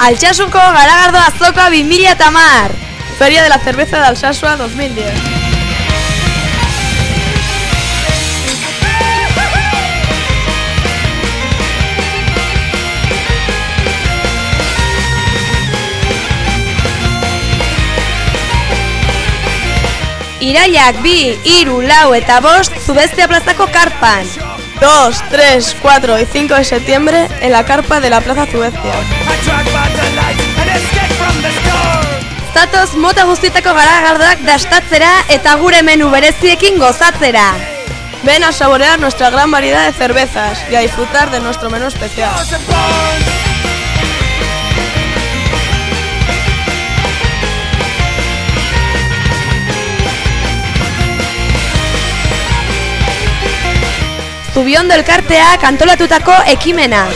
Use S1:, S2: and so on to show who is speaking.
S1: Altxasuko garagardo azoka 2000 eta mar! Feria de la Cerveza de Alsasua 2010. Irailak bi, iru, lau eta bost Zubestia plazako karpan 2, 3, 4 y 5 de septiembre en la carpa de la Plaza Zubestia Zatoz mota guztietako garagardak dastatzera eta gure menu bereziekin gozatzera Ven a saborear nuestra gran variedad de cervezas y a disfrutar de nuestro menú especial. Zubiondo elkarteak antolatutako ekimena.